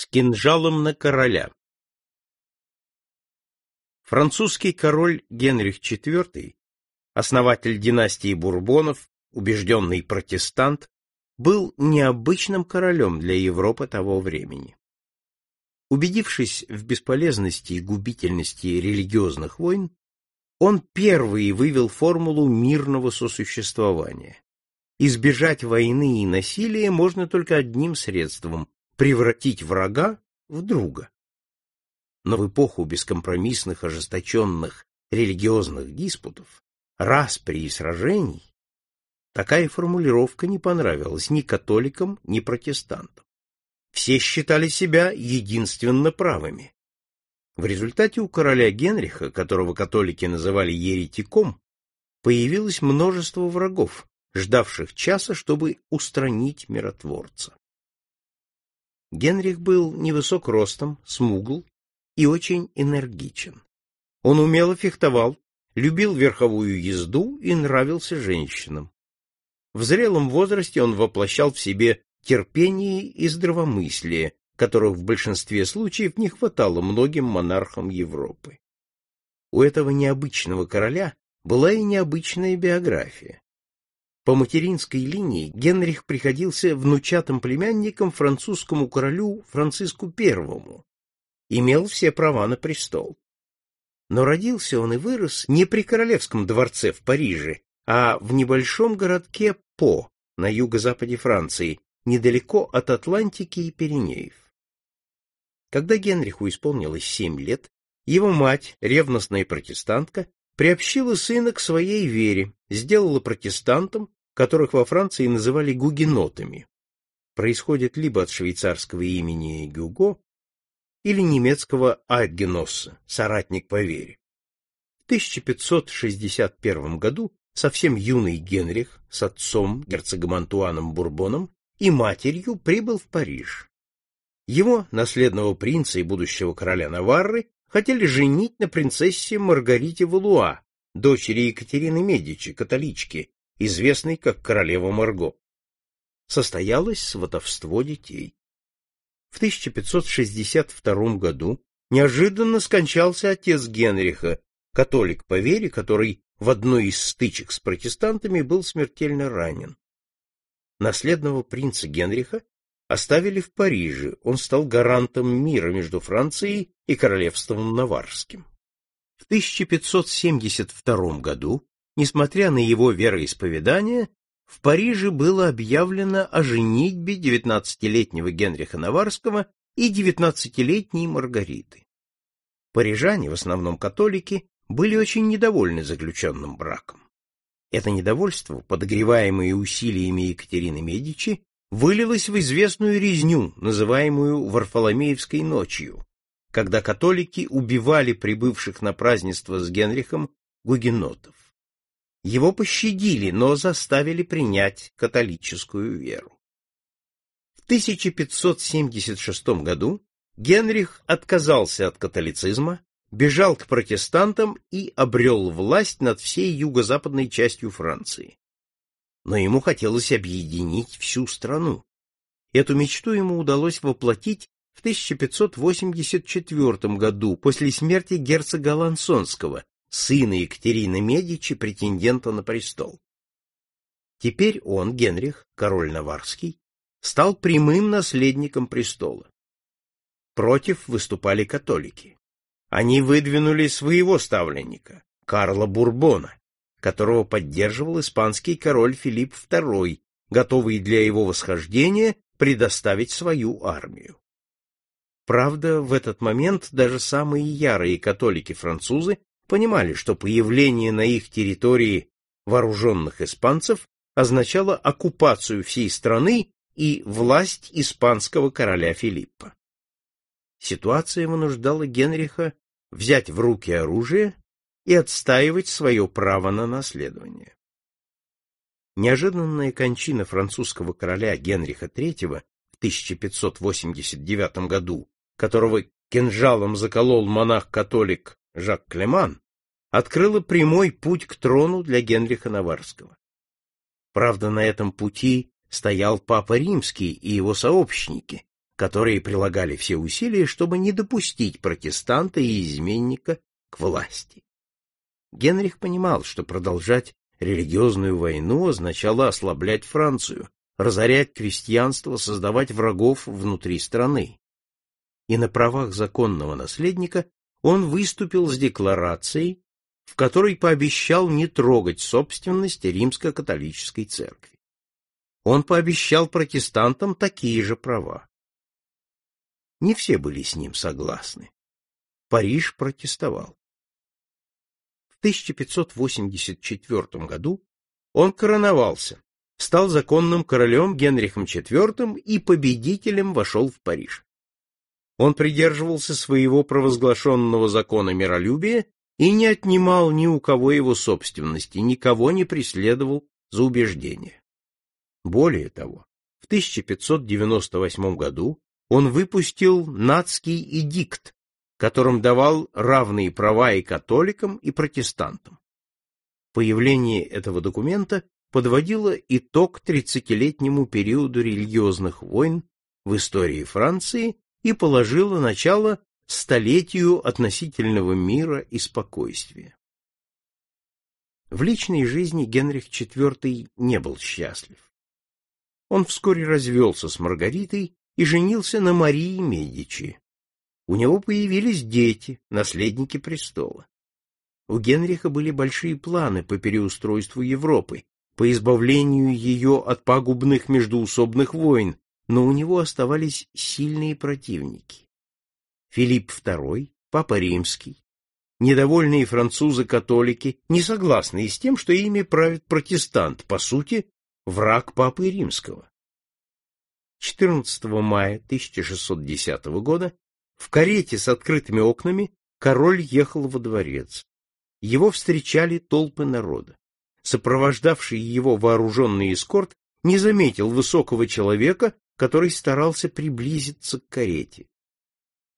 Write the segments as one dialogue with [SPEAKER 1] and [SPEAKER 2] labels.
[SPEAKER 1] с кинжалом на короля. Французский король Генрих IV, основатель династии Бурбонов, убежденный протестант, был необычным королем для Европы того времени. Убедившись в бесполезности и губительности религиозных войн, он первый вывел формулу мирного сосуществования. Избежать войны и насилия можно только одним средством превратить врага в друга. Но в эпоху бескомпромиссных ожесточенных религиозных диспутов, распри и сражений, такая формулировка не понравилась ни католикам, ни протестантам. Все считали себя единственно правыми. В результате у короля Генриха, которого католики называли еретиком, появилось множество врагов, ждавших часа, чтобы устранить миротворца. Генрих был невысок ростом, смугл и очень энергичен. Он умело фехтовал, любил верховую езду и нравился женщинам. В зрелом возрасте он воплощал в себе терпение и здравомыслие, которых в большинстве случаев не хватало многим монархам Европы. У этого необычного короля была и необычная биография. По материнской линии Генрих приходился внучатым племянником французскому королю Франциску I, имел все права на престол. Но родился он и вырос не при королевском дворце в Париже, а в небольшом городке По на юго-западе Франции, недалеко от Атлантики и Пиренеев. Когда Генриху исполнилось семь лет, его мать, ревностная протестантка, приобщила сына к своей вере, сделала протестантом, которых во Франции называли гугенотами. Происходит либо от швейцарского имени Гюго, или немецкого Айдгеносса, соратник по вере. В 1561 году совсем юный Генрих с отцом, герцогом Антуаном Бурбоном, и матерью прибыл в Париж. Его, наследного принца и будущего короля Наварры, хотели женить на принцессе Маргарите Валуа, дочери Екатерины Медичи, католички, известной как королева Марго. Состоялось сватовство детей. В 1562 году неожиданно скончался отец Генриха, католик по вере, который в одной из стычек с протестантами был смертельно ранен. Наследного принца Генриха оставили в Париже, он стал гарантом мира между Францией и королевством Наварским. В 1572 году, несмотря на его вероисповедание, в Париже было объявлено о женитьбе девятнадцатилетнего Генриха Наварского и девятнадцатилетней Маргариты. Парижане, в основном католики, были очень недовольны заключенным браком. Это недовольство, подогреваемое усилиями Екатерины Медичи, вылилось в известную резню, называемую Варфоломеевской ночью, когда католики убивали прибывших на празднество с Генрихом гугенотов. Его пощадили, но заставили принять католическую веру. В 1576 году Генрих отказался от католицизма, бежал к протестантам и обрел власть над всей юго-западной частью Франции но ему хотелось объединить всю страну. Эту мечту ему удалось воплотить в 1584 году после смерти герцога Лансонского, сына Екатерины Медичи, претендента на престол. Теперь он, Генрих, король Наварский, стал прямым наследником престола. Против выступали католики. Они выдвинули своего ставленника, Карла Бурбона, которого поддерживал испанский король Филипп II, готовый для его восхождения предоставить свою армию. Правда, в этот момент даже самые ярые католики-французы понимали, что появление на их территории вооруженных испанцев означало оккупацию всей страны и власть испанского короля Филиппа. Ситуация вынуждала Генриха взять в руки оружие и отстаивать свое право на наследование. Неожиданная кончина французского короля Генриха III в 1589 году, которого кинжалом заколол монах-католик Жак Клеман, открыла прямой путь к трону для Генриха Наварского. Правда, на этом пути стоял Папа Римский и его сообщники, которые прилагали все усилия, чтобы не допустить протестанта и изменника к власти. Генрих понимал, что продолжать религиозную войну означало ослаблять Францию, разорять крестьянство, создавать врагов внутри страны. И на правах законного наследника он выступил с декларацией, в которой пообещал не трогать собственность римско-католической церкви. Он пообещал протестантам такие же права. Не все были с ним согласны. Париж протестовал. В 1584 году он короновался, стал законным королем Генрихом IV и победителем вошел в Париж. Он придерживался своего провозглашенного закона миролюбия и не отнимал ни у кого его собственности, никого не преследовал за убеждения. Более того, в 1598 году он выпустил нацкий эдикт, которым давал равные права и католикам, и протестантам. Появление этого документа подводило итог тридцатилетнему периоду религиозных войн в истории Франции и положило начало столетию относительного мира и спокойствия. В личной жизни Генрих IV не был счастлив. Он вскоре развелся с Маргаритой и женился на Марии Медичи. У него появились дети, наследники престола. У Генриха были большие планы по переустройству Европы, по избавлению ее от пагубных междоусобных войн, но у него оставались сильные противники. Филипп II, Папа Римский, недовольные французы-католики, не согласные с тем, что ими правит протестант, по сути, враг Папы Римского. 14 мая 1610 года в карете с открытыми окнами король ехал во дворец. Его встречали толпы народа. Сопровождавший его вооруженный эскорт не заметил высокого человека, который старался приблизиться к карете.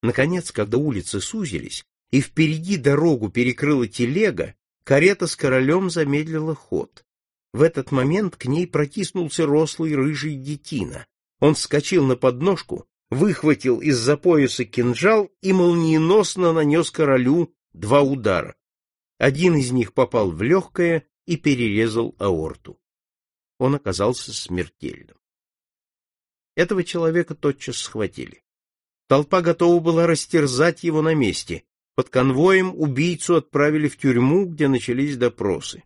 [SPEAKER 1] Наконец, когда улицы сузились, и впереди дорогу перекрыла телега, карета с королем замедлила ход. В этот момент к ней протиснулся рослый рыжий детина. Он вскочил на подножку, выхватил из-за пояса кинжал и молниеносно нанес королю два удара. Один из них попал в легкое и перерезал аорту. Он оказался смертельным. Этого человека тотчас схватили. Толпа готова была растерзать его на месте. Под конвоем убийцу отправили в тюрьму, где начались допросы.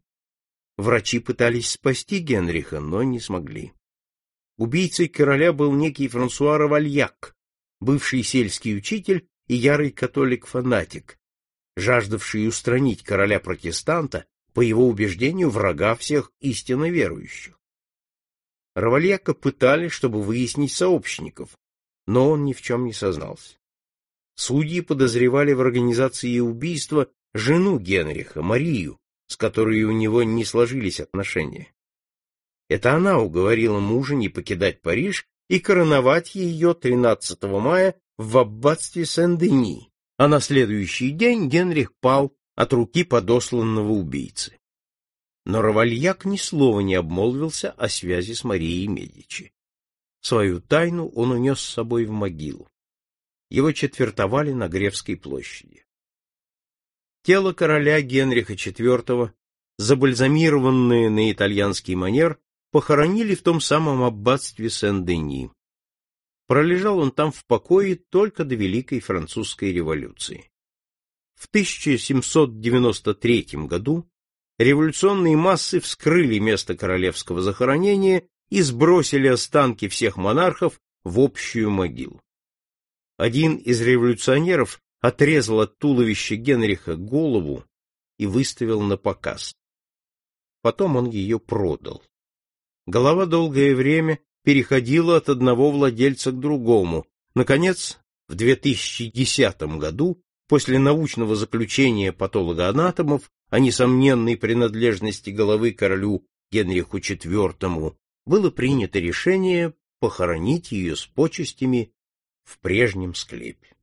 [SPEAKER 1] Врачи пытались спасти Генриха, но не смогли. Убийцей короля был некий Франсуа Равальяк, бывший сельский учитель и ярый католик-фанатик, жаждавший устранить короля-протестанта, по его убеждению, врага всех истинно верующих. Равальяка пытали, чтобы выяснить сообщников, но он ни в чем не сознался. Судьи подозревали в организации убийства жену Генриха, Марию, с которой у него не сложились отношения. Это она уговорила мужа не покидать Париж и короновать ее 13 мая в аббатстве Сен-Дени, а на следующий день Генрих пал от руки подосланного убийцы но Равальяк ни слова не обмолвился о связи с Марией Медичи. Свою тайну он унес с собой в могилу. Его четвертовали на Гревской площади. Тело короля Генриха IV, забальзамированное на итальянский манер, похоронили в том самом аббатстве Сен-Дени. Пролежал он там в покое только до Великой Французской революции. В 1793 году революционные массы вскрыли место королевского захоронения и сбросили останки всех монархов в общую могилу. Один из революционеров отрезал от туловища Генриха голову и выставил на показ. Потом он ее продал. Голова долгое время переходила от одного владельца к другому. Наконец, в 2010 году, после научного заключения патологоанатомов, о несомненной принадлежности головы королю Генриху IV, было принято решение похоронить ее с почестями в прежнем склепе.